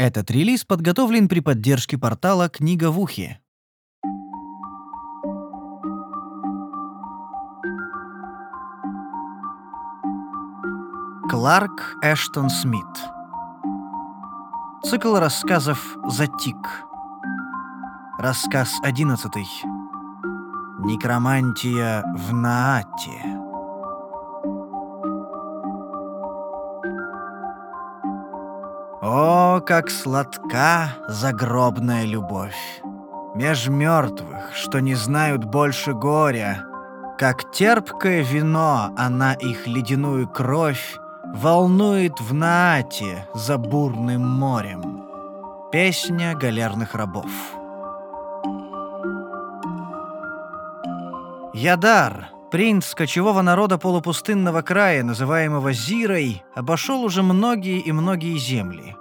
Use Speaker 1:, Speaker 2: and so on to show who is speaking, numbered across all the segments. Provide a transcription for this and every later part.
Speaker 1: Этот релиз подготовлен при поддержке портала «Книга в ухе». Кларк Эштон Смит. Цикл рассказов «Затик» Рассказ одиннадцатый. Некромантия в Наате О, как сладка загробная любовь! Меж мертвых, что не знают больше горя, Как терпкое вино она их ледяную кровь Волнует в Наате за бурным морем. Песня галерных рабов. Ядар, принц кочевого народа полупустынного края, называемого Зирой, обошел уже многие и многие земли.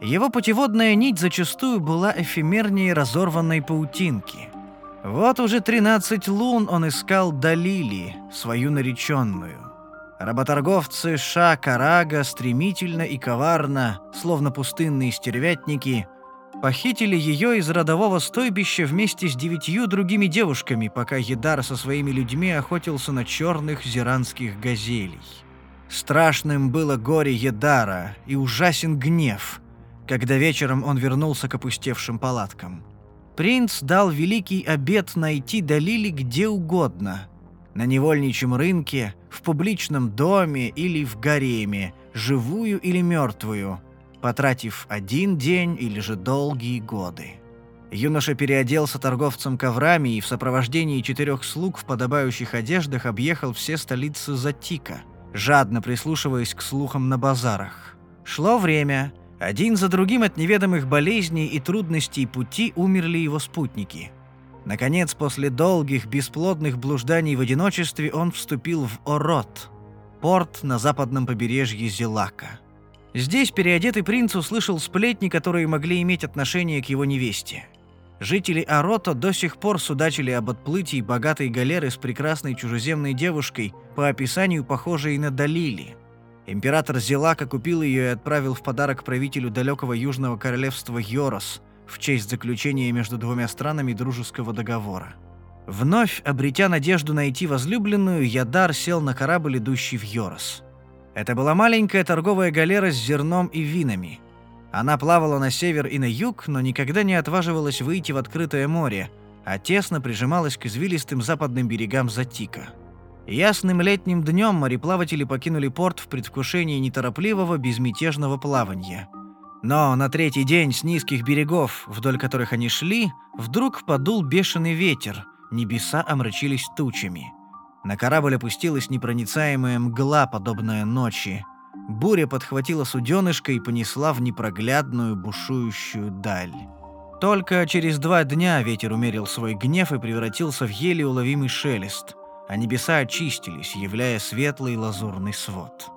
Speaker 1: Его путеводная нить зачастую была эфемернее разорванной паутинки. Вот уже 13 лун он искал Далили, свою нареченную. Работорговцы Ша-Карага стремительно и коварно, словно пустынные стервятники, похитили ее из родового стойбища вместе с девятью другими девушками, пока Едар со своими людьми охотился на черных зиранских газелей. Страшным было горе Едара и ужасен гнев – когда вечером он вернулся к опустевшим палаткам. Принц дал великий обет найти Далили где угодно. На невольничьем рынке, в публичном доме или в гареме, живую или мертвую, потратив один день или же долгие годы. Юноша переоделся торговцем коврами и в сопровождении четырех слуг в подобающих одеждах объехал все столицы Затика, жадно прислушиваясь к слухам на базарах. Шло время, один за другим от неведомых болезней и трудностей пути умерли его спутники. Наконец, после долгих бесплодных блужданий в одиночестве, он вступил в Орот, порт на западном побережье Зелака. Здесь переодетый принц услышал сплетни, которые могли иметь отношение к его невесте. Жители Орота до сих пор судачили об отплытии богатой галеры с прекрасной чужеземной девушкой, по описанию похожей на Далили – Император Зелака купил ее и отправил в подарок правителю далекого южного королевства Йорос в честь заключения между двумя странами дружеского договора. Вновь обретя надежду найти возлюбленную, Ядар сел на корабль, идущий в Йорос. Это была маленькая торговая галера с зерном и винами. Она плавала на север и на юг, но никогда не отваживалась выйти в открытое море, а тесно прижималась к извилистым западным берегам Затика. Ясным летним днем мореплаватели покинули порт в предвкушении неторопливого, безмятежного плавания. Но на третий день с низких берегов, вдоль которых они шли, вдруг подул бешеный ветер, небеса омрачились тучами. На корабль опустилась непроницаемая мгла, подобная ночи. Буря подхватила суденышко и понесла в непроглядную бушующую даль. Только через два дня ветер умерил свой гнев и превратился в еле уловимый шелест – а небеса очистились, являя светлый лазурный свод.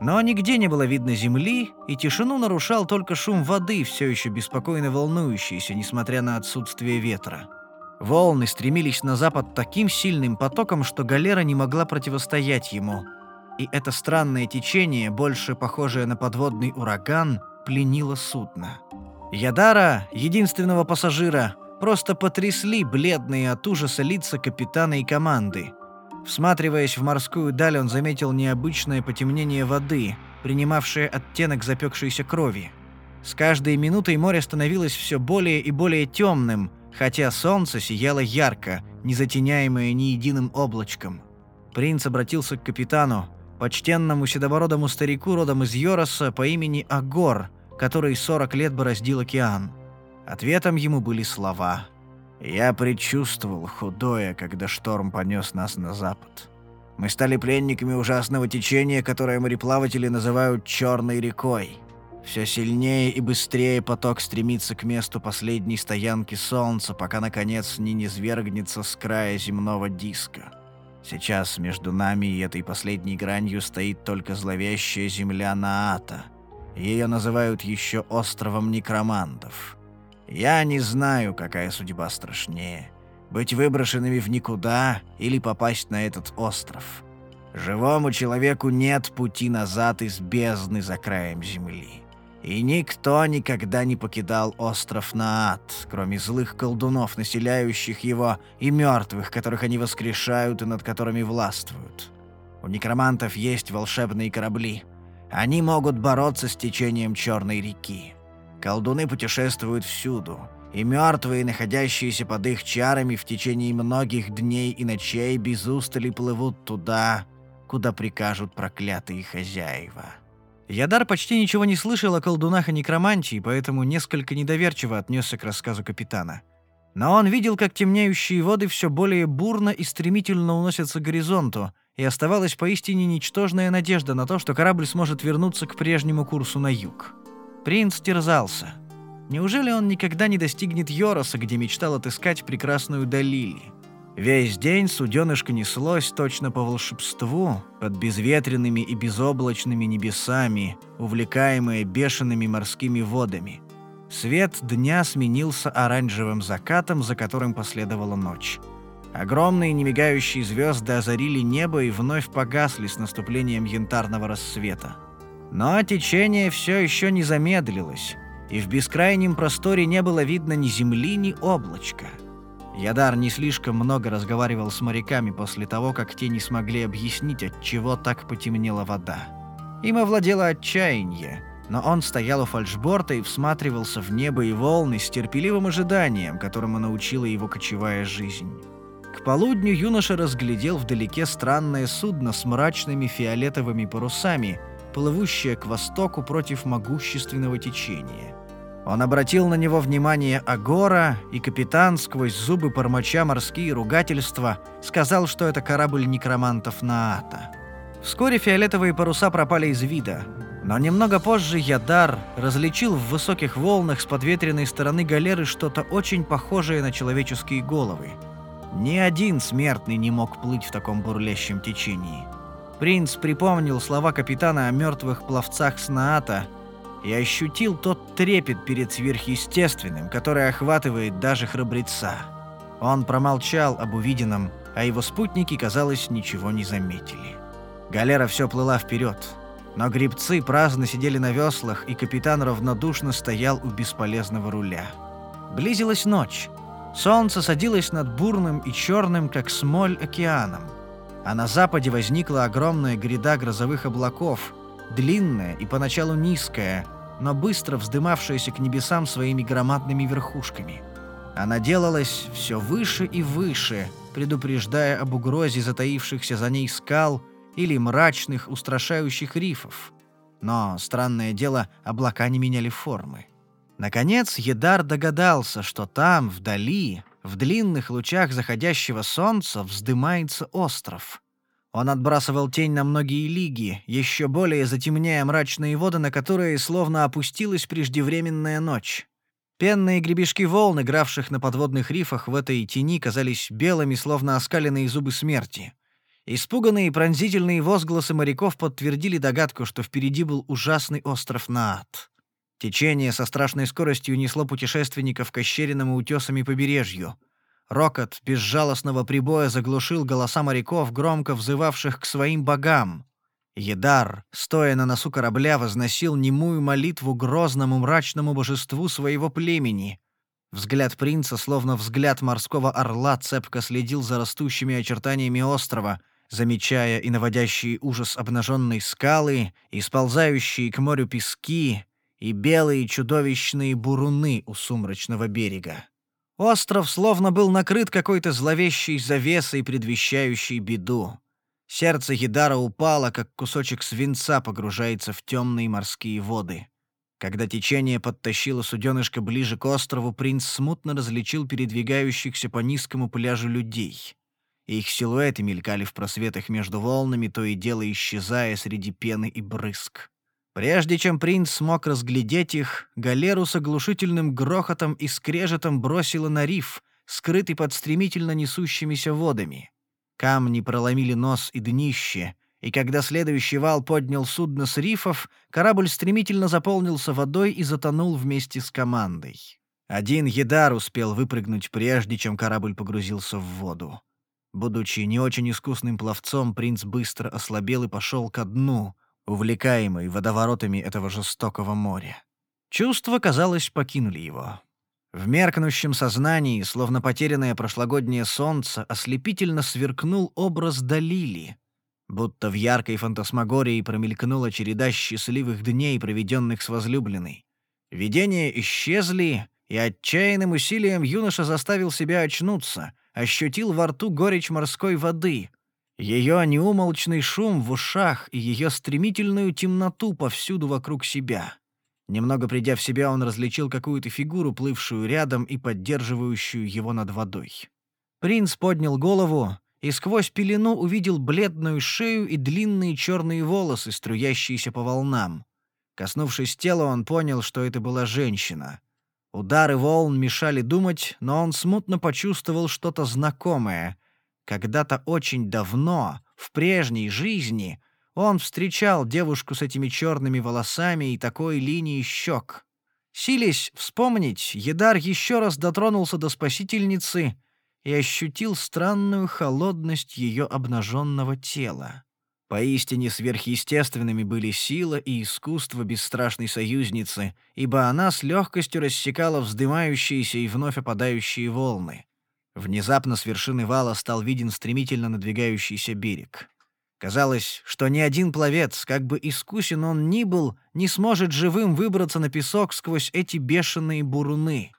Speaker 1: Но нигде не было видно земли, и тишину нарушал только шум воды, все еще беспокойно волнующийся, несмотря на отсутствие ветра. Волны стремились на запад таким сильным потоком, что галера не могла противостоять ему. И это странное течение, больше похожее на подводный ураган, пленило судно. Ядара, единственного пассажира, просто потрясли бледные от ужаса лица капитана и команды. Всматриваясь в морскую даль, он заметил необычное потемнение воды, принимавшее оттенок запекшейся крови. С каждой минутой море становилось все более и более темным, хотя солнце сияло ярко, не затеняемое ни единым облачком. Принц обратился к капитану, почтенному седобородому старику родом из Йороса по имени Агор, который 40 лет бороздил океан. Ответом ему были слова – я предчувствовал худое, когда шторм понес нас на запад. Мы стали пленниками ужасного течения, которое мореплаватели называют «черной рекой». Все сильнее и быстрее поток стремится к месту последней стоянки Солнца, пока, наконец, не низвергнется с края земного диска. Сейчас между нами и этой последней гранью стоит только зловещая земля Наата. Ее называют еще островом некромандов. Я не знаю, какая судьба страшнее. Быть выброшенными в никуда или попасть на этот остров. Живому человеку нет пути назад из бездны за краем земли. И никто никогда не покидал остров Наат, кроме злых колдунов, населяющих его, и мертвых, которых они воскрешают и над которыми властвуют. У некромантов есть волшебные корабли. Они могут бороться с течением Черной реки. Колдуны путешествуют всюду, и мертвые, находящиеся под их чарами в течение многих дней и ночей, без устали плывут туда, куда прикажут проклятые хозяева. Ядар почти ничего не слышал о колдунах и некромантии, поэтому несколько недоверчиво отнесся к рассказу капитана. Но он видел, как темнеющие воды все более бурно и стремительно уносятся к горизонту, и оставалась поистине ничтожная надежда на то, что корабль сможет вернуться к прежнему курсу на юг. Принц терзался. Неужели он никогда не достигнет Йороса, где мечтал отыскать прекрасную Далили? Весь день суденышко неслось точно по волшебству, под безветренными и безоблачными небесами, увлекаемое бешеными морскими водами. Свет дня сменился оранжевым закатом, за которым последовала ночь. Огромные немигающие звезды озарили небо и вновь погасли с наступлением янтарного рассвета. Но течение все еще не замедлилось, и в бескрайнем просторе не было видно ни земли, ни облачка — Ядар не слишком много разговаривал с моряками после того, как те не смогли объяснить, от чего так потемнела вода. Им овладело отчаяние, но он стоял у фальшборта и всматривался в небо и волны с терпеливым ожиданием, которому научила его кочевая жизнь. К полудню юноша разглядел вдалеке странное судно с мрачными фиолетовыми парусами, плывущее к востоку против могущественного течения. Он обратил на него внимание Агора, и капитан, сквозь зубы пармача морские ругательства, сказал, что это корабль некромантов Наата. Вскоре фиолетовые паруса пропали из вида, но немного позже Ядар различил в высоких волнах с подветренной стороны галеры что-то очень похожее на человеческие головы. Ни один смертный не мог плыть в таком бурлящем течении. Принц припомнил слова капитана о мертвых пловцах с Наата – и ощутил тот трепет перед сверхъестественным, который охватывает даже храбреца. Он промолчал об увиденном, а его спутники, казалось, ничего не заметили. Галера все плыла вперед, но грибцы праздно сидели на веслах, и капитан равнодушно стоял у бесполезного руля. Близилась ночь. Солнце садилось над бурным и черным, как смоль, океаном. А на западе возникла огромная гряда грозовых облаков, длинная и поначалу низкая, но быстро вздымавшаяся к небесам своими громадными верхушками. Она делалась все выше и выше, предупреждая об угрозе затаившихся за ней скал или мрачных, устрашающих рифов. Но, странное дело, облака не меняли формы. Наконец, Едар догадался, что там, вдали, в длинных лучах заходящего солнца, вздымается остров — он отбрасывал тень на многие лиги, еще более затемняя мрачные воды, на которые словно опустилась преждевременная ночь. Пенные гребешки волн, игравших на подводных рифах в этой тени, казались белыми, словно оскаленные зубы смерти. Испуганные и пронзительные возгласы моряков подтвердили догадку, что впереди был ужасный остров Наат. Течение со страшной скоростью несло путешественников к ощеренному утесами побережью — Рокот безжалостного прибоя заглушил голоса моряков, громко взывавших к своим богам. Едар, стоя на носу корабля, возносил немую молитву грозному мрачному божеству своего племени. Взгляд принца, словно взгляд морского орла, цепко следил за растущими очертаниями острова, замечая и наводящие ужас обнаженные скалы, и сползающие к морю пески, и белые чудовищные буруны у сумрачного берега. Остров словно был накрыт какой-то зловещей завесой, предвещающей беду. Сердце Гидара упало, как кусочек свинца погружается в темные морские воды. Когда течение подтащило суденышко ближе к острову, принц смутно различил передвигающихся по низкому пляжу людей. Их силуэты мелькали в просветах между волнами, то и дело исчезая среди пены и брызг. Прежде чем принц смог разглядеть их, галеру с оглушительным грохотом и скрежетом бросило на риф, скрытый под стремительно несущимися водами. Камни проломили нос и днище, и когда следующий вал поднял судно с рифов, корабль стремительно заполнился водой и затонул вместе с командой. Один едар успел выпрыгнуть прежде, чем корабль погрузился в воду. Будучи не очень искусным пловцом, принц быстро ослабел и пошел ко дну — увлекаемый водоворотами этого жестокого моря. Чувства, казалось, покинули его. В меркнущем сознании, словно потерянное прошлогоднее солнце, ослепительно сверкнул образ Далили. Будто в яркой фантасмагории промелькнула череда счастливых дней, проведенных с возлюбленной. Видения исчезли, и отчаянным усилием юноша заставил себя очнуться, ощутил во рту горечь морской воды, ее неумолчный шум в ушах и ее стремительную темноту повсюду вокруг себя. Немного придя в себя, он различил какую-то фигуру, плывшую рядом и поддерживающую его над водой. Принц поднял голову и сквозь пелену увидел бледную шею и длинные черные волосы, струящиеся по волнам. Коснувшись тела, он понял, что это была женщина. Удары волн мешали думать, но он смутно почувствовал что-то знакомое. Когда-то очень давно, в прежней жизни, он встречал девушку с этими черными волосами и такой линией щек. Сились вспомнить, Едар еще раз дотронулся до спасительницы и ощутил странную холодность ее обнаженного тела. Поистине сверхъестественными были сила и искусство бесстрашной союзницы, ибо она с легкостью рассекала вздымающиеся и вновь опадающие волны. Внезапно с вершины вала стал виден стремительно надвигающийся берег. Казалось, что ни один пловец, как бы искусен он ни был, не сможет живым выбраться на песок сквозь эти бешеные буруны.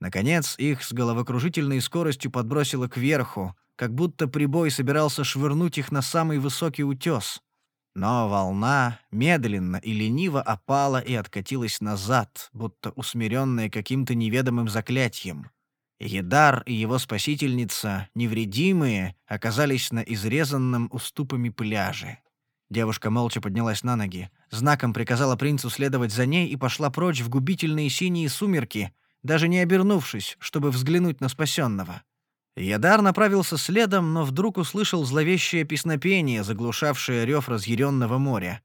Speaker 1: Наконец, их с головокружительной скоростью подбросило кверху, как будто прибой собирался швырнуть их на самый высокий утес. Но волна медленно и лениво опала и откатилась назад, будто усмиренная каким-то неведомым заклятием. Едар и его спасительница, невредимые, оказались на изрезанном уступами пляже. Девушка молча поднялась на ноги, знаком приказала принцу следовать за ней и пошла прочь в губительные синие сумерки, даже не обернувшись, чтобы взглянуть на спасенного. Ядар направился следом, но вдруг услышал зловещее песнопение, заглушавшее рев разъяренного моря.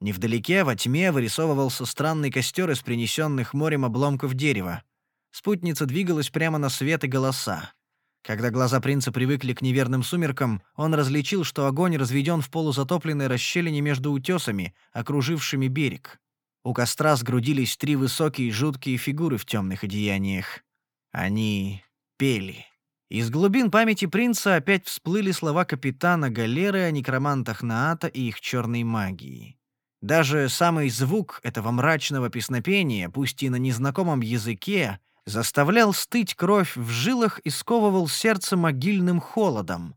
Speaker 1: Невдалеке, во тьме, вырисовывался странный костер из принесенных морем обломков дерева. Спутница двигалась прямо на свет и голоса. Когда глаза принца привыкли к неверным сумеркам, он различил, что огонь разведен в полузатопленной расщелине между утесами, окружившими берег. У костра сгрудились три высокие жуткие фигуры в темных одеяниях. Они пели. Из глубин памяти принца опять всплыли слова капитана галеры о некромантах Наата и их черной магии. Даже самый звук этого мрачного песнопения, пусть и на незнакомом языке, заставлял стыть кровь в жилах и сковывал сердце могильным холодом.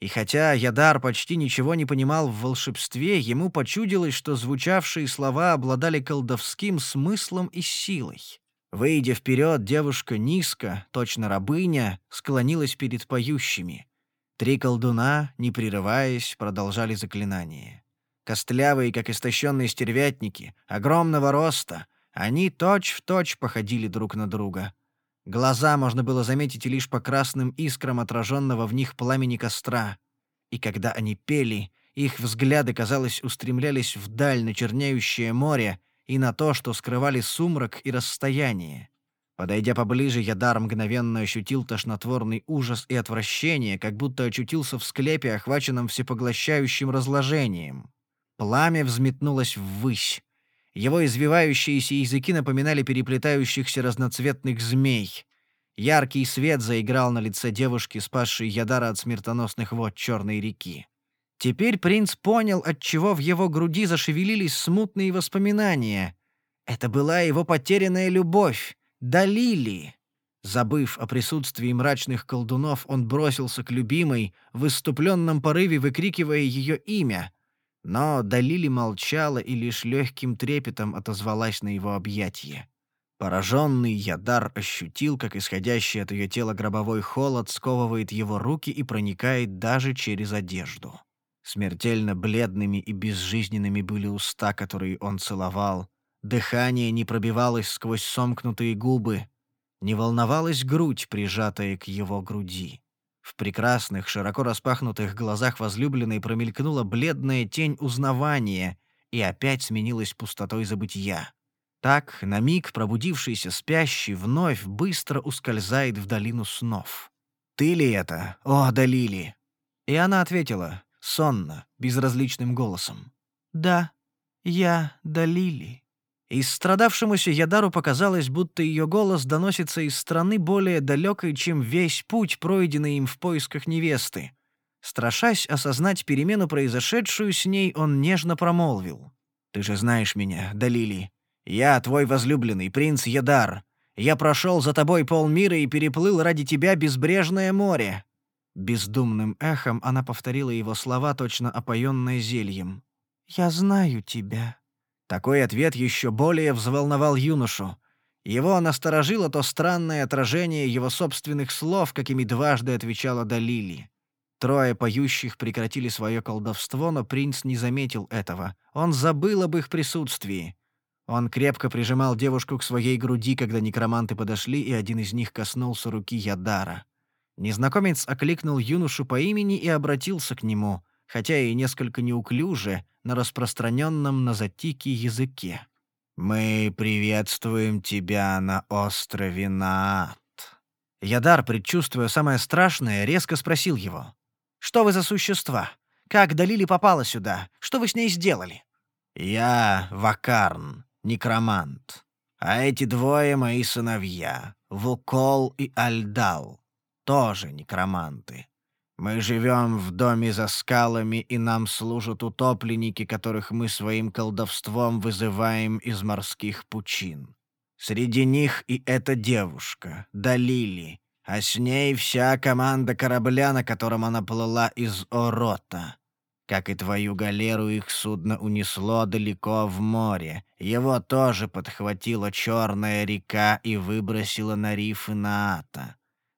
Speaker 1: И хотя Ядар почти ничего не понимал в волшебстве, ему почудилось, что звучавшие слова обладали колдовским смыслом и силой. Выйдя вперед, девушка низко, точно рабыня, склонилась перед поющими. Три колдуна, не прерываясь, продолжали заклинание. Костлявые, как истощенные стервятники, огромного роста, они точь-в-точь точь походили друг на друга. Глаза можно было заметить лишь по красным искрам отраженного в них пламени костра. И когда они пели, их взгляды, казалось, устремлялись вдаль на чернеющее море и на то, что скрывали сумрак и расстояние. Подойдя поближе, Ядар мгновенно ощутил тошнотворный ужас и отвращение, как будто очутился в склепе, охваченном всепоглощающим разложением. Пламя взметнулось ввысь. Его извивающиеся языки напоминали переплетающихся разноцветных змей. Яркий свет заиграл на лице девушки, спасшей Ядара от смертоносных вод Черной реки. Теперь принц понял, отчего в его груди зашевелились смутные воспоминания. Это была его потерянная любовь, Далили. Забыв о присутствии мрачных колдунов, он бросился к любимой, в выступленном порыве выкрикивая ее имя, но Далили молчала и лишь легким трепетом отозвалась на его объятие. Пораженный Ядар ощутил, как исходящий от ее тела гробовой холод сковывает его руки и проникает даже через одежду. Смертельно бледными и безжизненными были уста, которые он целовал. Дыхание не пробивалось сквозь сомкнутые губы. Не волновалась грудь, прижатая к его груди. В прекрасных, широко распахнутых глазах возлюбленной промелькнула бледная тень узнавания и опять сменилась пустотой забытия. Так, на миг пробудившийся спящий вновь быстро ускользает в долину снов. «Ты ли это, о, Далили?» И она ответила, сонно, безразличным голосом. «Да, я Далили». И страдавшемуся Ядару показалось, будто ее голос доносится из страны более далекой, чем весь путь, пройденный им в поисках невесты. Страшась осознать перемену, произошедшую с ней, он нежно промолвил. «Ты же знаешь меня, Далили. Я твой возлюбленный, принц Ядар. Я прошел за тобой полмира и переплыл ради тебя безбрежное море». Бездумным эхом она повторила его слова, точно опоенное зельем. «Я знаю тебя». Такой ответ еще более взволновал юношу. Его насторожило то странное отражение его собственных слов, какими дважды отвечала Далили. Трое поющих прекратили свое колдовство, но принц не заметил этого. Он забыл об их присутствии. Он крепко прижимал девушку к своей груди, когда некроманты подошли, и один из них коснулся руки Ядара. Незнакомец окликнул юношу по имени и обратился к нему, хотя и несколько неуклюже, на распространенном на затике языке. «Мы приветствуем тебя на острове Наат». Ядар, предчувствуя самое страшное, резко спросил его. «Что вы за существа? Как Далили попала сюда? Что вы с ней сделали?» «Я Вакарн, некромант. А эти двое мои сыновья, Вукол и Альдал, тоже некроманты. Мы живем в доме за скалами, и нам служат утопленники, которых мы своим колдовством вызываем из морских пучин. Среди них и эта девушка, Далили, а с ней вся команда корабля, на котором она плыла из Орота. Как и твою галеру, их судно унесло далеко в море. Его тоже подхватила черная река и выбросила на рифы Наата.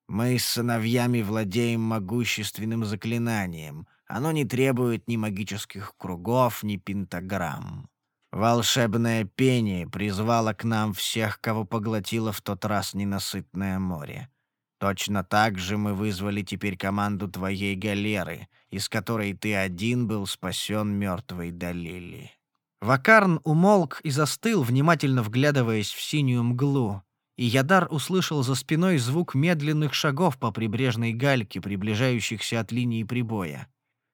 Speaker 1: Мы с сыновьями владеем могущественным заклинанием. Оно не требует ни магических кругов, ни пентаграмм. Волшебное пение призвало к нам всех, кого поглотило в тот раз ненасытное море. Точно так же мы вызвали теперь команду твоей галеры, из которой ты один был спасен мертвой Далили». Вакарн умолк и застыл, внимательно вглядываясь в синюю мглу, и Ядар услышал за спиной звук медленных шагов по прибрежной гальке, приближающихся от линии прибоя.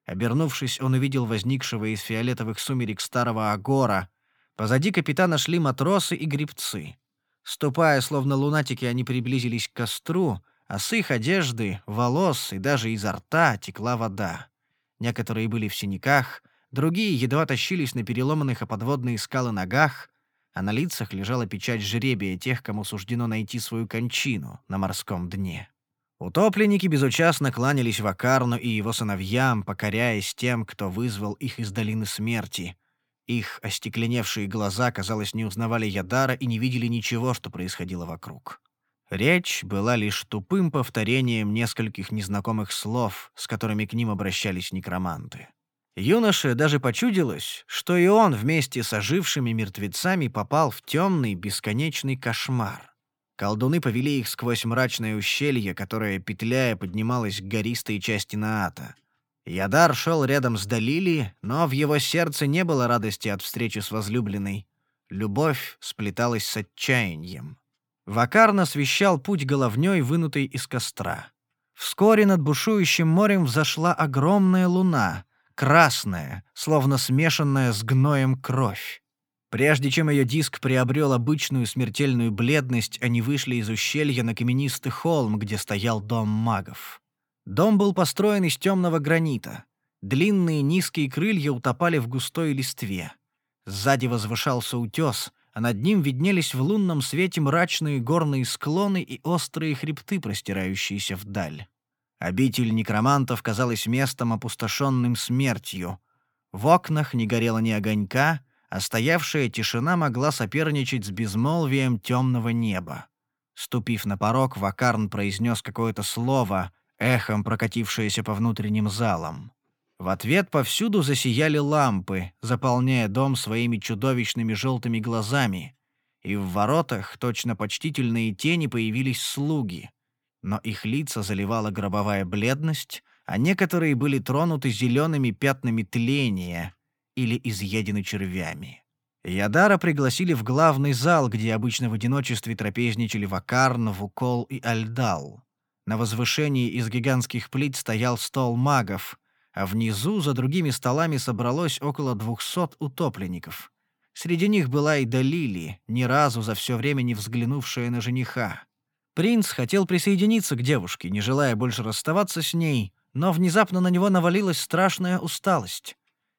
Speaker 1: Обернувшись, он увидел возникшего из фиолетовых сумерек старого Агора. Позади капитана шли матросы и грибцы. Ступая, словно лунатики, они приблизились к костру — а с их одежды, волос и даже изо рта текла вода. Некоторые были в синяках, другие едва тащились на переломанных о подводные скалы ногах, а на лицах лежала печать жребия тех, кому суждено найти свою кончину на морском дне. Утопленники безучастно кланялись Вакарну и его сыновьям, покоряясь тем, кто вызвал их из долины смерти. Их остекленевшие глаза, казалось, не узнавали Ядара и не видели ничего, что происходило вокруг. Речь была лишь тупым повторением нескольких незнакомых слов, с которыми к ним обращались некроманты. Юноше даже почудилось, что и он вместе с ожившими мертвецами попал в темный бесконечный кошмар. Колдуны повели их сквозь мрачное ущелье, которое, петляя, поднималось к гористой части Наата. Ядар шел рядом с Далили, но в его сердце не было радости от встречи с возлюбленной. Любовь сплеталась с отчаянием. Вакар освещал путь головней, вынутой из костра. Вскоре над бушующим морем взошла огромная луна, красная, словно смешанная с гноем кровь. Прежде чем ее диск приобрел обычную смертельную бледность, они вышли из ущелья на каменистый холм, где стоял дом магов. Дом был построен из темного гранита. Длинные низкие крылья утопали в густой листве. Сзади возвышался утес — а над ним виднелись в лунном свете мрачные горные склоны и острые хребты, простирающиеся вдаль. Обитель некромантов казалась местом, опустошенным смертью. В окнах не горело ни огонька, а стоявшая тишина могла соперничать с безмолвием темного неба. Ступив на порог, Вакарн произнес какое-то слово, эхом прокатившееся по внутренним залам. В ответ повсюду засияли лампы, заполняя дом своими чудовищными желтыми глазами, и в воротах точно почтительные тени появились слуги. Но их лица заливала гробовая бледность, а некоторые были тронуты зелеными пятнами тления или изъедены червями. Ядара пригласили в главный зал, где обычно в одиночестве трапезничали Вакарн, Вукол и Альдал. На возвышении из гигантских плит стоял стол магов — а внизу за другими столами собралось около двухсот утопленников. Среди них была и Далили, ни разу за все время не взглянувшая на жениха. Принц хотел присоединиться к девушке, не желая больше расставаться с ней, но внезапно на него навалилась страшная усталость.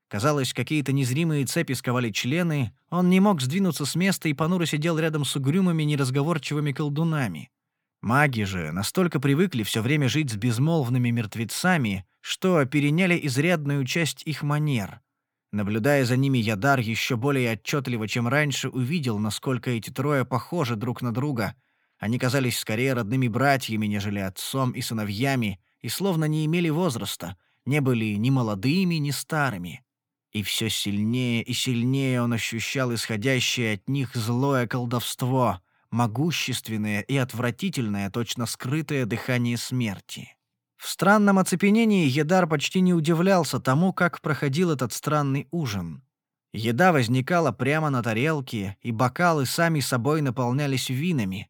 Speaker 1: Казалось, какие-то незримые цепи сковали члены, он не мог сдвинуться с места и понуро сидел рядом с угрюмыми неразговорчивыми колдунами. Маги же настолько привыкли все время жить с безмолвными мертвецами, что переняли изрядную часть их манер. Наблюдая за ними, Ядар еще более отчетливо, чем раньше, увидел, насколько эти трое похожи друг на друга. Они казались скорее родными братьями, нежели отцом и сыновьями, и словно не имели возраста, не были ни молодыми, ни старыми. И все сильнее и сильнее он ощущал исходящее от них злое колдовство, могущественное и отвратительное, точно скрытое дыхание смерти. В странном оцепенении Едар почти не удивлялся тому, как проходил этот странный ужин. Еда возникала прямо на тарелке, и бокалы сами собой наполнялись винами.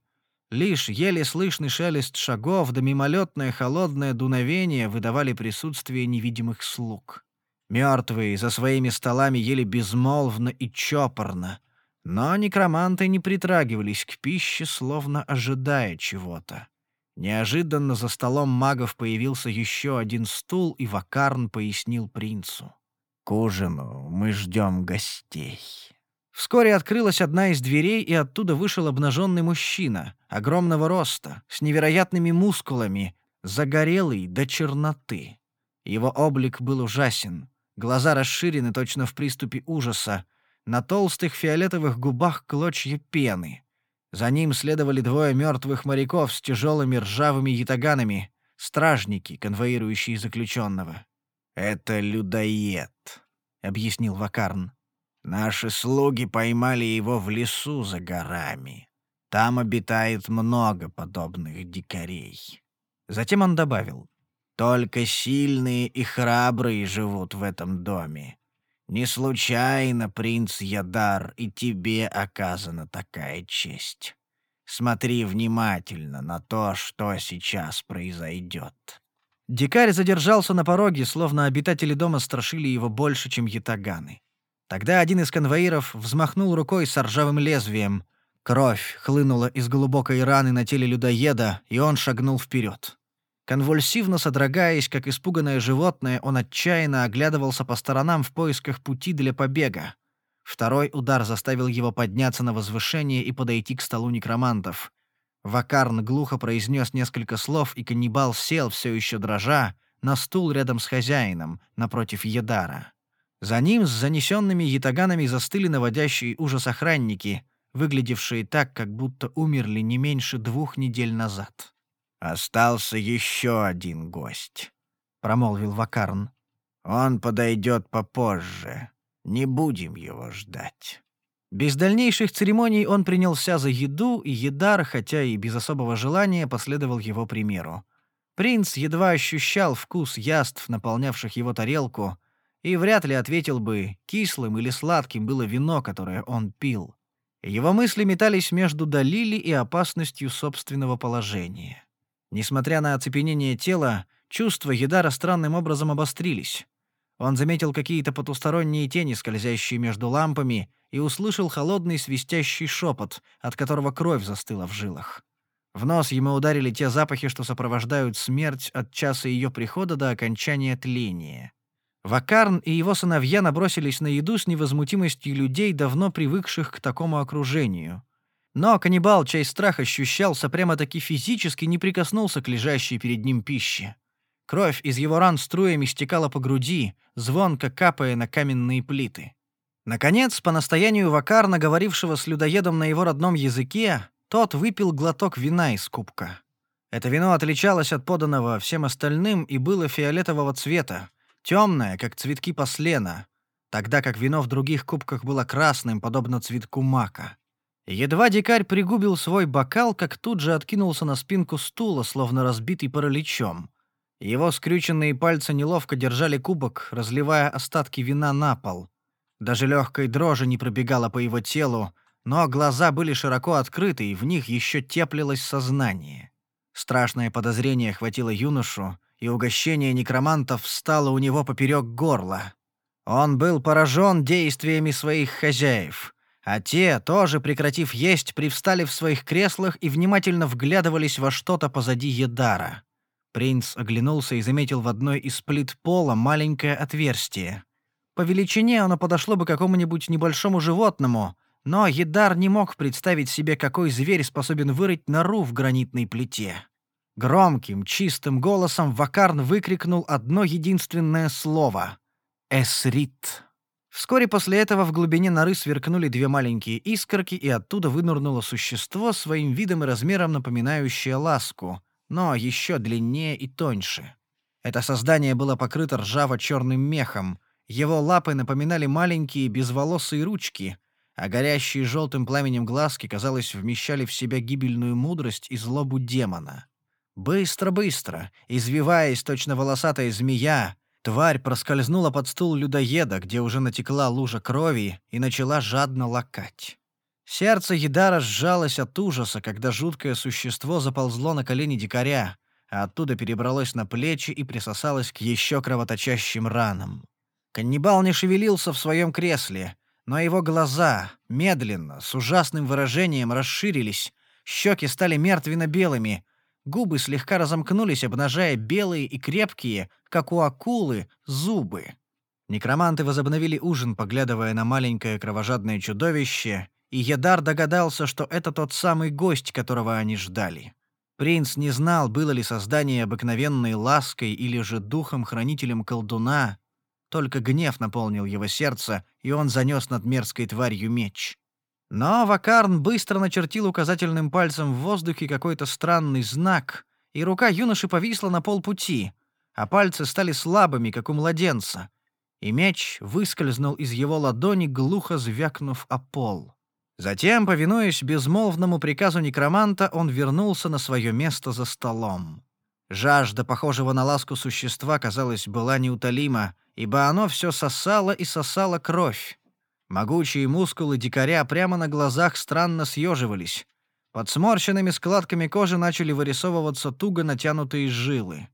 Speaker 1: Лишь еле слышный шелест шагов да мимолетное холодное дуновение выдавали присутствие невидимых слуг. Мертвые за своими столами ели безмолвно и чопорно, но некроманты не притрагивались к пище, словно ожидая чего-то. Неожиданно за столом магов появился еще один стул, и Вакарн пояснил принцу. «К ужину мы ждем гостей». Вскоре открылась одна из дверей, и оттуда вышел обнаженный мужчина, огромного роста, с невероятными мускулами, загорелый до черноты. Его облик был ужасен. Глаза расширены точно в приступе ужаса. На толстых фиолетовых губах клочья пены. За ним следовали двое мертвых моряков с тяжелыми ржавыми ятаганами, стражники, конвоирующие заключенного. «Это людоед», — объяснил Вакарн. «Наши слуги поймали его в лесу за горами. Там обитает много подобных дикарей». Затем он добавил. Только сильные и храбрые живут в этом доме. Не случайно, принц Ядар, и тебе оказана такая честь. Смотри внимательно на то, что сейчас произойдет». Дикарь задержался на пороге, словно обитатели дома страшили его больше, чем ятаганы. Тогда один из конвоиров взмахнул рукой с ржавым лезвием. Кровь хлынула из глубокой раны на теле людоеда, и он шагнул вперед. Конвульсивно содрогаясь, как испуганное животное, он отчаянно оглядывался по сторонам в поисках пути для побега. Второй удар заставил его подняться на возвышение и подойти к столу некромантов. Вакарн глухо произнес несколько слов, и каннибал сел, все еще дрожа, на стул рядом с хозяином, напротив Едара. За ним с занесенными ятаганами застыли наводящие ужас охранники, выглядевшие так, как будто умерли не меньше двух недель назад. «Остался еще один гость», — промолвил Вакарн. «Он подойдет попозже. Не будем его ждать». Без дальнейших церемоний он принялся за еду, и Едар, хотя и без особого желания, последовал его примеру. Принц едва ощущал вкус яств, наполнявших его тарелку, и вряд ли ответил бы, кислым или сладким было вино, которое он пил. Его мысли метались между Далили и опасностью собственного положения. Несмотря на оцепенение тела, чувства Едара странным образом обострились. Он заметил какие-то потусторонние тени, скользящие между лампами, и услышал холодный свистящий шепот, от которого кровь застыла в жилах. В нос ему ударили те запахи, что сопровождают смерть от часа ее прихода до окончания тления. Вакарн и его сыновья набросились на еду с невозмутимостью людей, давно привыкших к такому окружению — но каннибал, чей страх ощущался прямо-таки физически, не прикоснулся к лежащей перед ним пище. Кровь из его ран струями стекала по груди, звонко капая на каменные плиты. Наконец, по настоянию Вакарна, говорившего с людоедом на его родном языке, тот выпил глоток вина из кубка. Это вино отличалось от поданного всем остальным и было фиолетового цвета, темное, как цветки послена, тогда как вино в других кубках было красным, подобно цветку мака. Едва дикарь пригубил свой бокал, как тут же откинулся на спинку стула, словно разбитый параличом. Его скрюченные пальцы неловко держали кубок, разливая остатки вина на пол. Даже легкой дрожи не пробегала по его телу, но глаза были широко открыты, и в них еще теплилось сознание. Страшное подозрение охватило юношу, и угощение некромантов встало у него поперек горла. Он был поражен действиями своих хозяев — А те, тоже прекратив есть, привстали в своих креслах и внимательно вглядывались во что-то позади Едара. Принц оглянулся и заметил в одной из плит пола маленькое отверстие. По величине оно подошло бы какому-нибудь небольшому животному, но Едар не мог представить себе, какой зверь способен вырыть нору в гранитной плите. Громким, чистым голосом Вакарн выкрикнул одно единственное слово — «Эсрит». Вскоре после этого в глубине норы сверкнули две маленькие искорки, и оттуда вынырнуло существо, своим видом и размером напоминающее ласку, но еще длиннее и тоньше. Это создание было покрыто ржаво-черным мехом, его лапы напоминали маленькие безволосые ручки, а горящие желтым пламенем глазки, казалось, вмещали в себя гибельную мудрость и злобу демона. Быстро-быстро, извиваясь точно волосатая змея, тварь проскользнула под стул людоеда, где уже натекла лужа крови, и начала жадно лакать. Сердце Едара сжалось от ужаса, когда жуткое существо заползло на колени дикаря, а оттуда перебралось на плечи и присосалось к еще кровоточащим ранам. Каннибал не шевелился в своем кресле, но его глаза, медленно, с ужасным выражением, расширились, щеки стали мертвенно-белыми, губы слегка разомкнулись, обнажая белые и крепкие, как у акулы, зубы. Некроманты возобновили ужин, поглядывая на маленькое кровожадное чудовище, и Едар догадался, что это тот самый гость, которого они ждали. Принц не знал, было ли создание обыкновенной лаской или же духом-хранителем колдуна, только гнев наполнил его сердце, и он занес над мерзкой тварью меч. Но Вакарн быстро начертил указательным пальцем в воздухе какой-то странный знак, и рука юноши повисла на полпути, а пальцы стали слабыми, как у младенца, и меч выскользнул из его ладони, глухо звякнув о пол. Затем, повинуясь безмолвному приказу некроманта, он вернулся на свое место за столом. Жажда, похожего на ласку существа, казалось, была неутолима, ибо оно все сосало и сосало кровь. Могучие мускулы дикаря прямо на глазах странно съеживались. Под сморщенными складками кожи начали вырисовываться туго натянутые жилы.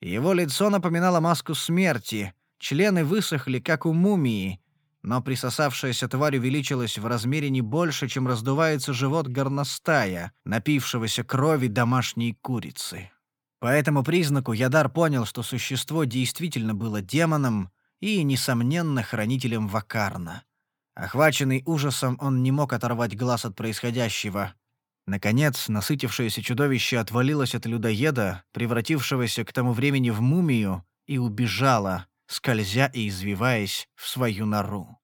Speaker 1: Его лицо напоминало маску смерти, члены высохли, как у мумии, но присосавшаяся тварь увеличилась в размере не больше, чем раздувается живот горностая, напившегося крови домашней курицы. По этому признаку Ядар понял, что существо действительно было демоном и, несомненно, хранителем Вакарна. Охваченный ужасом, он не мог оторвать глаз от происходящего. Наконец, насытившееся чудовище отвалилось от людоеда, превратившегося к тому времени в мумию, и убежало, скользя и извиваясь в свою нору.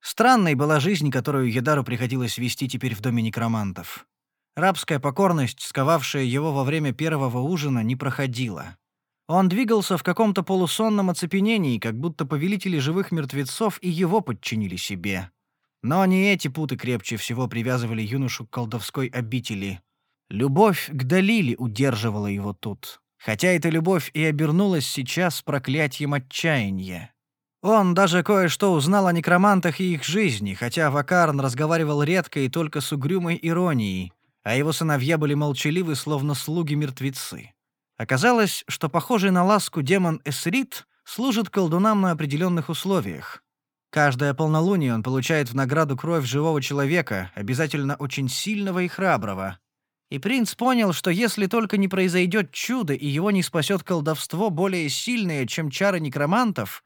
Speaker 1: Странной была жизнь, которую Едару приходилось вести теперь в доме некромантов. Рабская покорность, сковавшая его во время первого ужина, не проходила. Он двигался в каком-то полусонном оцепенении, как будто повелители живых мертвецов и его подчинили себе. Но не эти путы крепче всего привязывали юношу к колдовской обители. Любовь к Далиле удерживала его тут. Хотя эта любовь и обернулась сейчас проклятием отчаяния. Он даже кое-что узнал о некромантах и их жизни, хотя Вакарн разговаривал редко и только с угрюмой иронией, а его сыновья были молчаливы, словно слуги-мертвецы. Оказалось, что похожий на ласку демон Эсрит служит колдунам на определенных условиях. Каждое полнолуние он получает в награду кровь живого человека, обязательно очень сильного и храброго. И принц понял, что если только не произойдет чудо и его не спасет колдовство более сильное, чем чары некромантов,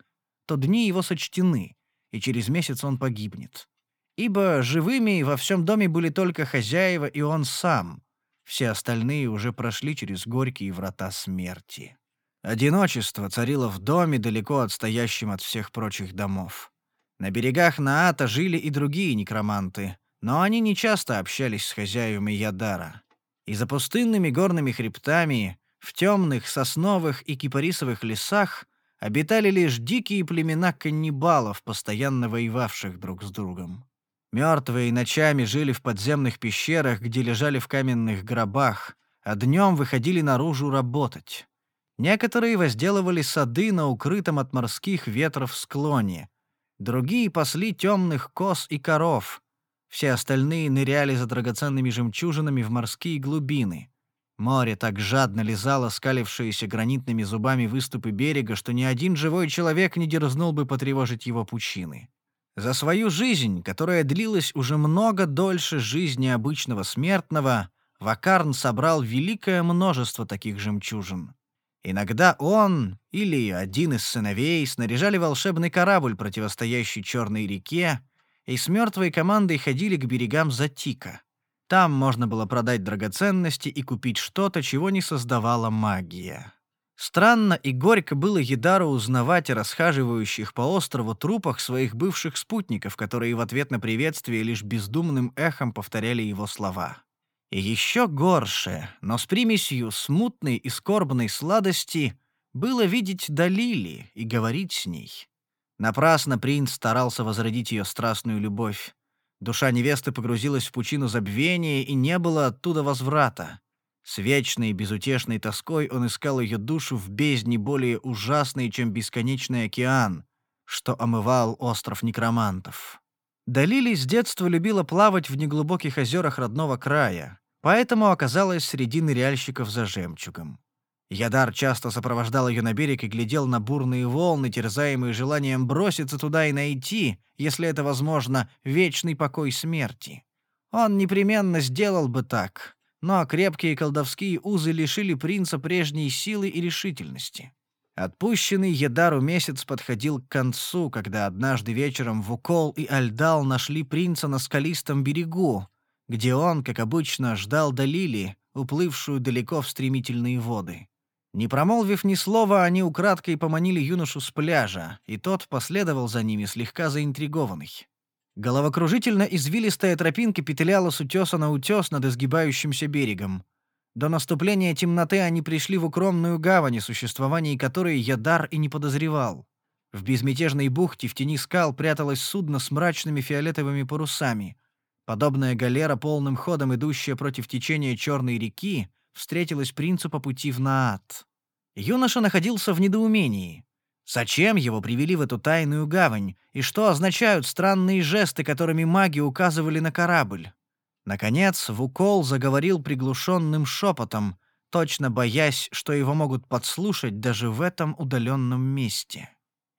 Speaker 1: то дни его сочтены, и через месяц он погибнет ибо живыми во всем доме были только хозяева и он сам. Все остальные уже прошли через горькие врата смерти. Одиночество царило в доме, далеко отстоящем от всех прочих домов. На берегах Наата жили и другие некроманты, но они нечасто общались с хозяевами Ядара. И за пустынными горными хребтами, в темных сосновых и кипарисовых лесах обитали лишь дикие племена каннибалов, постоянно воевавших друг с другом. Мертвые ночами жили в подземных пещерах, где лежали в каменных гробах, а днем выходили наружу работать. Некоторые возделывали сады на укрытом от морских ветров склоне. Другие пасли темных коз и коров. Все остальные ныряли за драгоценными жемчужинами в морские глубины. Море так жадно лизало скалившиеся гранитными зубами выступы берега, что ни один живой человек не дерзнул бы потревожить его пучины. За свою жизнь, которая длилась уже много дольше жизни обычного смертного, Вакарн собрал великое множество таких жемчужин. Иногда он или один из сыновей снаряжали волшебный корабль, противостоящий Черной реке, и с мертвой командой ходили к берегам Затика. Там можно было продать драгоценности и купить что-то, чего не создавала магия. Странно и горько было Едару узнавать о расхаживающих по острову трупах своих бывших спутников, которые в ответ на приветствие лишь бездумным эхом повторяли его слова. И еще горше, но с примесью смутной и скорбной сладости, было видеть Далили и говорить с ней. Напрасно принц старался возродить ее страстную любовь. Душа невесты погрузилась в пучину забвения, и не было оттуда возврата. С вечной безутешной тоской он искал ее душу в бездне более ужасной, чем бесконечный океан, что омывал остров некромантов. Далили с детства любила плавать в неглубоких озерах родного края, поэтому оказалась среди ныряльщиков за жемчугом. Ядар часто сопровождал ее на берег и глядел на бурные волны, терзаемые желанием броситься туда и найти, если это возможно, вечный покой смерти. Он непременно сделал бы так, но крепкие колдовские узы лишили принца прежней силы и решительности. Отпущенный Едару месяц подходил к концу, когда однажды вечером Вукол и Альдал нашли принца на скалистом берегу, где он, как обычно, ждал Далили, уплывшую далеко в стремительные воды. Не промолвив ни слова, они украдкой поманили юношу с пляжа, и тот последовал за ними, слегка заинтригованный. Головокружительно извилистая тропинка петляла с утеса на утес над изгибающимся берегом. До наступления темноты они пришли в укромную гавань, о которой Ядар и не подозревал. В безмятежной бухте в тени скал пряталось судно с мрачными фиолетовыми парусами. Подобная галера, полным ходом идущая против течения Черной реки, встретилась принцу по пути в Наат. Юноша находился в недоумении. Зачем его привели в эту тайную гавань, и что означают странные жесты, которыми маги указывали на корабль? Наконец, Вукол заговорил приглушенным шепотом, точно боясь, что его могут подслушать даже в этом удаленном месте.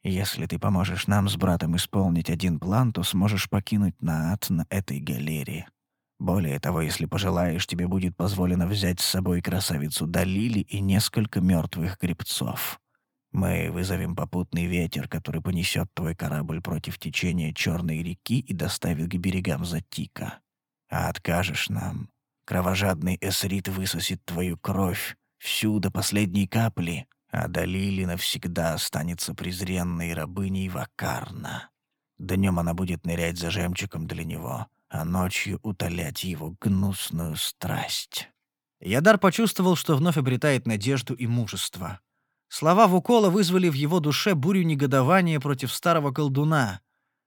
Speaker 1: «Если ты поможешь нам с братом исполнить один план, то сможешь покинуть Наат на этой галере. Более того, если пожелаешь, тебе будет позволено взять с собой красавицу Далили и несколько мертвых гребцов. Мы вызовем попутный ветер, который понесет твой корабль против течения Черной реки и доставит к берегам Затика. А откажешь нам, кровожадный эсрит высосет твою кровь, всю до последней капли, а Далили навсегда останется презренной рабыней Вакарна. Днем она будет нырять за жемчугом для него, а ночью утолять его гнусную страсть. Ядар почувствовал, что вновь обретает надежду и мужество. Слова Вукола вызвали в его душе бурю негодования против старого колдуна,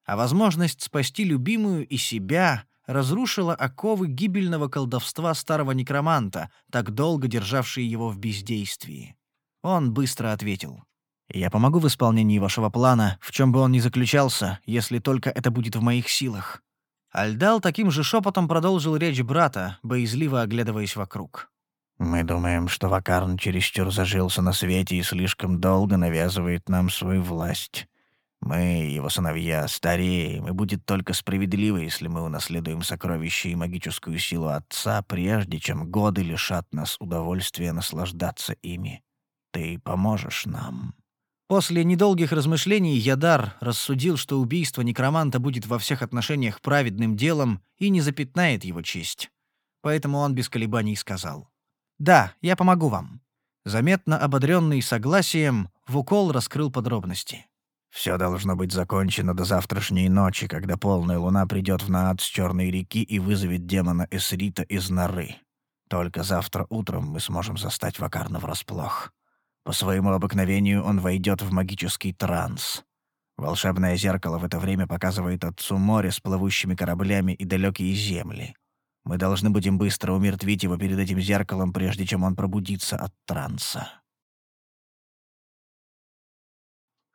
Speaker 1: а возможность спасти любимую и себя разрушила оковы гибельного колдовства старого некроманта, так долго державшие его в бездействии. Он быстро ответил. «Я помогу в исполнении вашего плана, в чем бы он ни заключался, если только это будет в моих силах». Альдал таким же шепотом продолжил речь брата, боязливо оглядываясь вокруг. Мы думаем, что Вакарн чересчур зажился на свете и слишком долго навязывает нам свою власть. Мы, его сыновья, стареем, и будет только справедливо, если мы унаследуем сокровища и магическую силу отца, прежде чем годы лишат нас удовольствия наслаждаться ими. Ты поможешь нам». После недолгих размышлений Ядар рассудил, что убийство некроманта будет во всех отношениях праведным делом и не запятнает его честь. Поэтому он без колебаний сказал. «Да, я помогу вам». Заметно ободренный согласием, Вукол раскрыл подробности. «Все должно быть закончено до завтрашней ночи, когда полная луна придет в Наад с Черной реки и вызовет демона Эсрита из норы. Только завтра утром мы сможем застать Вакарна врасплох. По своему обыкновению он войдет в магический транс. Волшебное зеркало в это время показывает отцу море с плывущими кораблями и далекие земли. Мы должны будем быстро умертвить его перед этим зеркалом, прежде чем он пробудится от транса.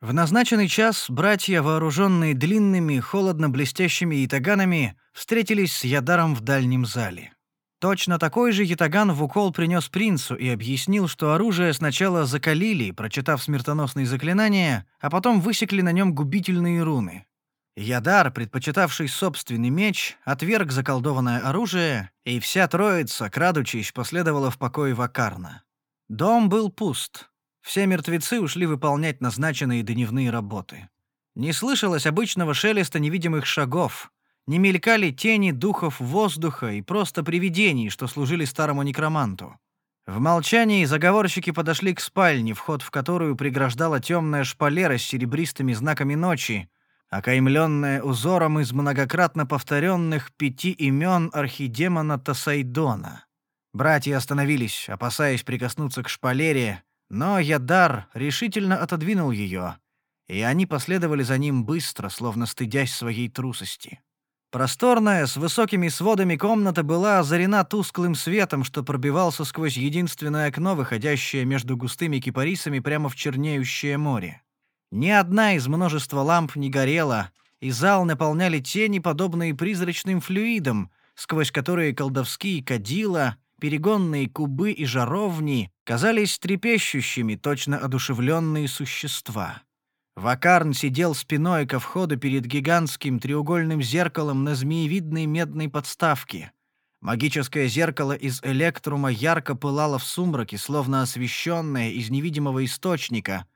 Speaker 1: В назначенный час братья, вооруженные длинными, холодно-блестящими ятаганами, встретились с Ядаром в дальнем зале. Точно такой же ятаган в укол принес принцу и объяснил, что оружие сначала закалили, прочитав смертоносные заклинания, а потом высекли на нем губительные руны. Ядар, предпочитавший собственный меч, отверг заколдованное оружие, и вся троица, крадучись, последовала в покой Вакарна. Дом был пуст. Все мертвецы ушли выполнять назначенные дневные работы. Не слышалось обычного шелеста невидимых шагов, не мелькали тени духов воздуха и просто привидений, что служили старому некроманту. В молчании заговорщики подошли к спальне, вход в которую преграждала темная шпалера с серебристыми знаками ночи, окаймленная узором из многократно повторенных пяти имен архидемона Тасайдона. Братья остановились, опасаясь прикоснуться к шпалере, но Ядар решительно отодвинул ее, и они последовали за ним быстро, словно стыдясь своей трусости. Просторная, с высокими сводами комната была озарена тусклым светом, что пробивался сквозь единственное окно, выходящее между густыми кипарисами прямо в чернеющее море. Ни одна из множества ламп не горела, и зал наполняли тени, подобные призрачным флюидам, сквозь которые колдовские кадила, перегонные кубы и жаровни казались трепещущими, точно одушевленные существа. Вакарн сидел спиной ко входу перед гигантским треугольным зеркалом на змеевидной медной подставке. Магическое зеркало из электрума ярко пылало в сумраке, словно освещенное из невидимого источника,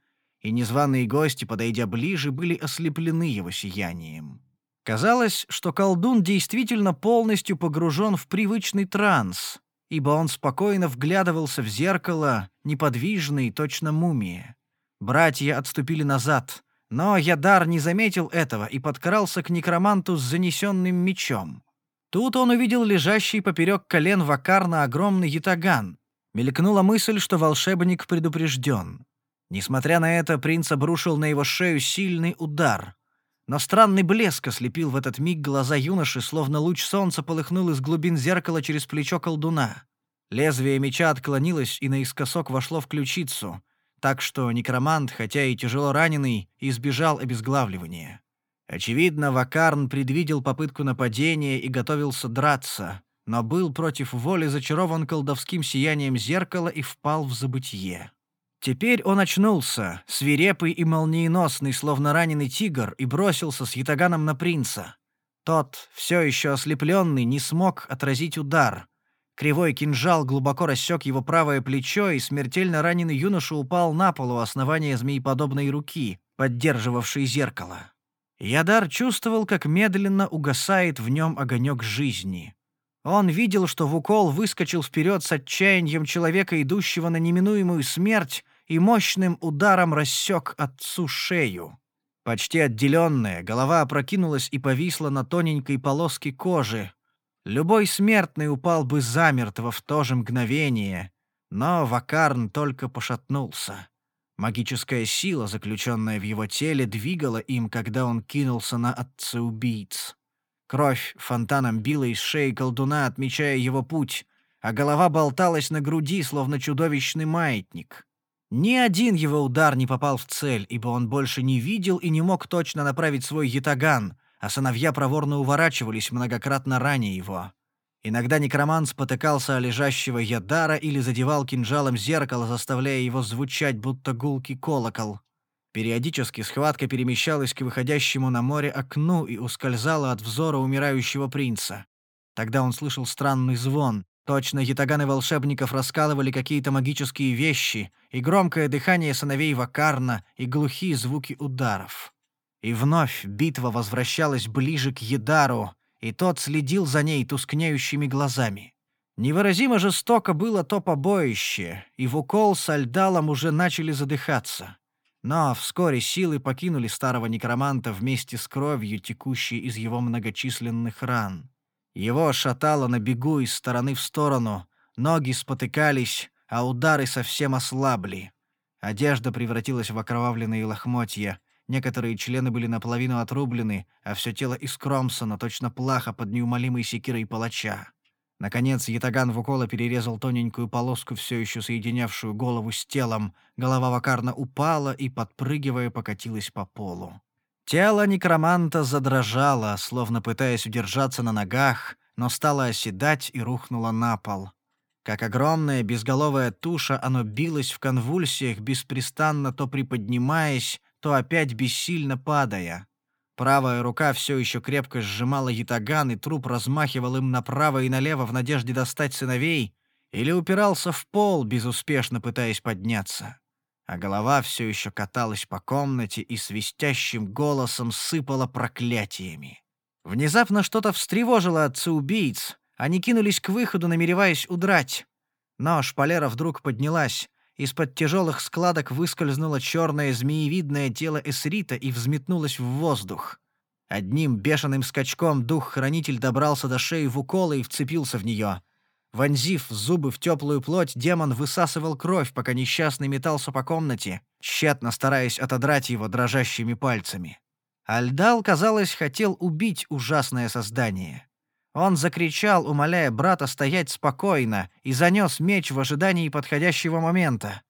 Speaker 1: и незваные гости, подойдя ближе, были ослеплены его сиянием. Казалось, что колдун действительно полностью погружен в привычный транс, ибо он спокойно вглядывался в зеркало, неподвижный, точно мумия. Братья отступили назад, но Ядар не заметил этого и подкрался к некроманту с занесенным мечом. Тут он увидел лежащий поперек колен Вакарна огромный ятаган. Мелькнула мысль, что волшебник предупрежден. Несмотря на это, принц обрушил на его шею сильный удар. Но странный блеск ослепил в этот миг глаза юноши, словно луч солнца полыхнул из глубин зеркала через плечо колдуна. Лезвие меча отклонилось и наискосок вошло в ключицу, так что некромант, хотя и тяжело раненый, избежал обезглавливания. Очевидно, Вакарн предвидел попытку нападения и готовился драться, но был против воли зачарован колдовским сиянием зеркала и впал в забытье. Теперь он очнулся, свирепый и молниеносный, словно раненый тигр, и бросился с ятаганом на принца. Тот, все еще ослепленный, не смог отразить удар. Кривой кинжал глубоко рассек его правое плечо, и смертельно раненый юноша упал на пол у основания змееподобной руки, поддерживавшей зеркало. Ядар чувствовал, как медленно угасает в нем огонек жизни. Он видел, что Вукол выскочил вперед с отчаянием человека, идущего на неминуемую смерть, и мощным ударом рассек отцу шею. Почти отделенная, голова опрокинулась и повисла на тоненькой полоске кожи. Любой смертный упал бы замертво в то же мгновение, но Вакарн только пошатнулся. Магическая сила, заключенная в его теле, двигала им, когда он кинулся на отца-убийц. Кровь фонтаном била из шеи колдуна, отмечая его путь, а голова болталась на груди, словно чудовищный маятник. Ни один его удар не попал в цель, ибо он больше не видел и не мог точно направить свой ятаган, а сыновья проворно уворачивались многократно ранее его. Иногда некромант спотыкался о лежащего Ядара или задевал кинжалом зеркало, заставляя его звучать, будто гулкий колокол. Периодически схватка перемещалась к выходящему на море окну и ускользала от взора умирающего принца. Тогда он слышал странный звон. Точно ятаганы волшебников раскалывали какие-то магические вещи, и громкое дыхание сыновей Вакарна, и глухие звуки ударов. И вновь битва возвращалась ближе к Едару, и тот следил за ней тускнеющими глазами. Невыразимо жестоко было то побоище, и Вукол с Альдалом уже начали задыхаться. Но вскоре силы покинули старого некроманта вместе с кровью, текущей из его многочисленных ран. Его шатало на бегу из стороны в сторону, ноги спотыкались, а удары совсем ослабли. Одежда превратилась в окровавленные лохмотья, некоторые члены были наполовину отрублены, а все тело искромсано, точно плаха под неумолимой секирой палача. Наконец, ятаган Вукола перерезал тоненькую полоску, все еще соединявшую голову с телом. Голова Вакарна упала и, подпрыгивая, покатилась по полу. Тело некроманта задрожало, словно пытаясь удержаться на ногах, но стало оседать и рухнуло на пол. Как огромная безголовая туша, оно билось в конвульсиях, беспрестанно то приподнимаясь, то опять бессильно падая. Правая рука все еще крепко сжимала ятаган, и труп размахивал им направо и налево в надежде достать сыновей, или упирался в пол, безуспешно пытаясь подняться. А голова все еще каталась по комнате и свистящим голосом сыпала проклятиями. Внезапно что-то встревожило отца-убийц. Они кинулись к выходу, намереваясь удрать. Но шпалера вдруг поднялась. Из-под тяжелых складок выскользнуло черное змеевидное тело Эсрита и взметнулось в воздух. Одним бешеным скачком дух-хранитель добрался до шеи Вукола и вцепился в нее. Вонзив зубы в теплую плоть, демон высасывал кровь, пока несчастный метался по комнате, тщетно стараясь отодрать его дрожащими пальцами. Альдал, казалось, хотел убить ужасное создание. Он закричал, умоляя брата стоять спокойно, и занес меч в ожидании подходящего момента.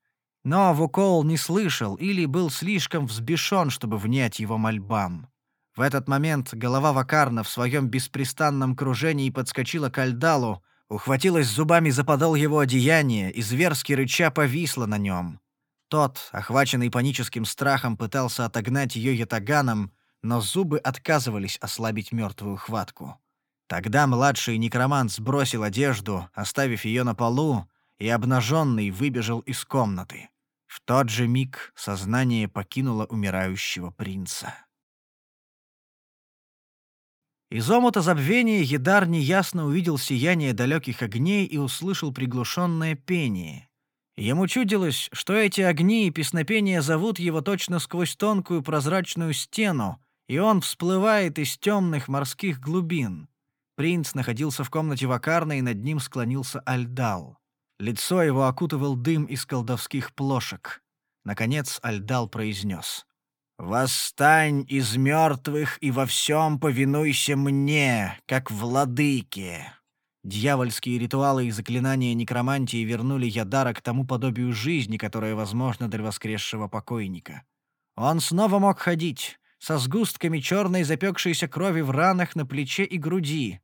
Speaker 1: Но Вукол не слышал или был слишком взбешен, чтобы внять его мольбам. В этот момент голова Вакарна в своем беспрестанном кружении подскочила к Альдалу, ухватилась зубами за подол его одеяния и зверски рыча повисла на нем. Тот, охваченный паническим страхом, пытался отогнать ее ятаганом, но зубы отказывались ослабить мертвую хватку. Тогда младший некромант сбросил одежду, оставив ее на полу, и обнаженный выбежал из комнаты. В тот же миг сознание покинуло умирающего принца. Из омута забвения Едар неясно увидел сияние далеких огней и услышал приглушенное пение. Ему чудилось, что эти огни и песнопения зовут его точно сквозь тонкую прозрачную стену, и он всплывает из темных морских глубин. Принц находился в комнате Вакарна, и над ним склонился Альдал. Лицо его окутывал дым из колдовских плошек. Наконец Альдал произнес. «Восстань из мертвых и во всем повинуйся мне, как владыке». Дьявольские ритуалы и заклинания некромантии вернули Ядара к тому подобию жизни, которое возможно для воскресшего покойника. Он снова мог ходить, со сгустками черной запекшейся крови в ранах на плече и груди.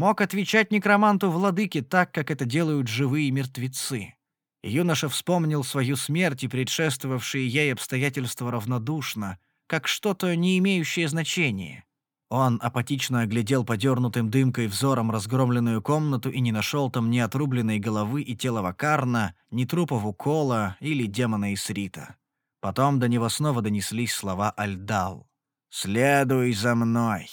Speaker 1: Мог отвечать некроманту владыке так, как это делают живые мертвецы. Юноша вспомнил свою смерть и предшествовавшие ей обстоятельства равнодушно, как что-то, не имеющее значения. Он апатично оглядел подернутым дымкой взором разгромленную комнату и не нашел там ни отрубленной головы и тела Вакарна, ни трупов укола или демона Исрита. Потом до него снова донеслись слова Альдал. «Следуй за мной!»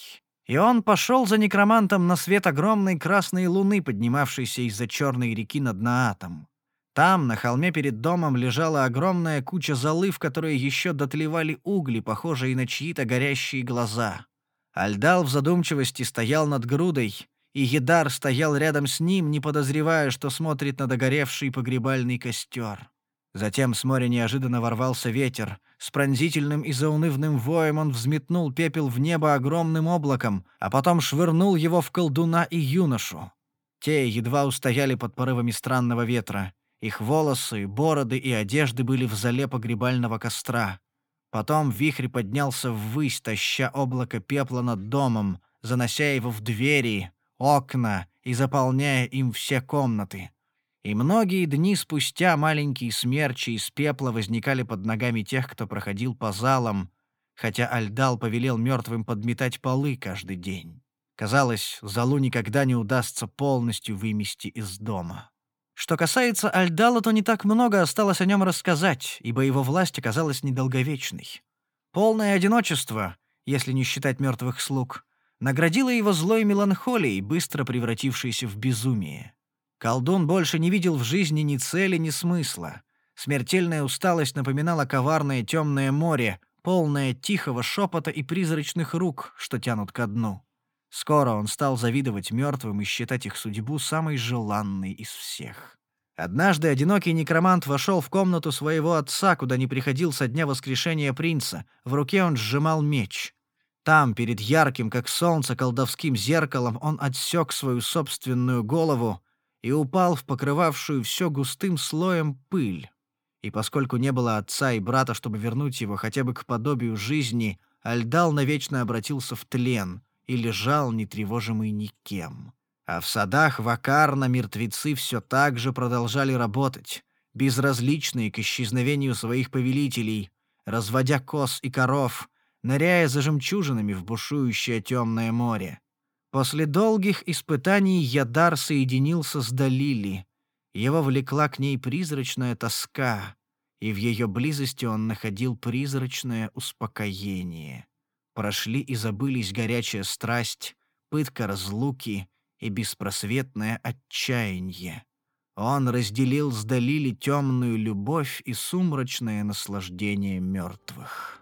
Speaker 1: И он пошел за некромантом на свет огромной красной луны, поднимавшейся из-за черной реки над Наатом. Там, на холме перед домом, лежала огромная куча золы, в которой еще дотлевали угли, похожие на чьи-то горящие глаза. Альдал в задумчивости стоял над грудой, и Едар стоял рядом с ним, не подозревая, что смотрит на догоревший погребальный костер. Затем с моря неожиданно ворвался ветер. С пронзительным и заунывным воем он взметнул пепел в небо огромным облаком, а потом швырнул его в колдуна и юношу. Те едва устояли под порывами странного ветра. Их волосы, бороды и одежды были в зале погребального костра. Потом вихрь поднялся ввысь, таща облако пепла над домом, занося его в двери, окна и заполняя им все комнаты. И многие дни спустя маленькие смерчи из пепла возникали под ногами тех, кто проходил по залам, хотя Альдал повелел мертвым подметать полы каждый день. Казалось, залу никогда не удастся полностью вымести из дома. Что касается Альдала, то не так много осталось о нем рассказать, ибо его власть оказалась недолговечной. Полное одиночество, если не считать мертвых слуг, наградило его злой меланхолией, быстро превратившейся в безумие. Колдун больше не видел в жизни ни цели, ни смысла. Смертельная усталость напоминала коварное темное море, полное тихого шепота и призрачных рук, что тянут ко дну. Скоро он стал завидовать мертвым и считать их судьбу самой желанной из всех. Однажды одинокий некромант вошел в комнату своего отца, куда не приходил со дня воскрешения принца. В руке он сжимал меч. Там, перед ярким, как солнце, колдовским зеркалом, он отсек свою собственную голову и упал в покрывавшую все густым слоем пыль. И поскольку не было отца и брата, чтобы вернуть его хотя бы к подобию жизни, Альдал навечно обратился в тлен и лежал, нетревожимый никем. А в садах Вакарна мертвецы все так же продолжали работать, безразличные к исчезновению своих повелителей, разводя коз и коров, ныряя за жемчужинами в бушующее темное море. После долгих испытаний Ядар соединился с Далили. Его влекла к ней призрачная тоска, и в ее близости он находил призрачное успокоение. Прошли и забылись горячая страсть, пытка разлуки и беспросветное отчаяние. Он разделил с Далили темную любовь и сумрачное наслаждение мертвых.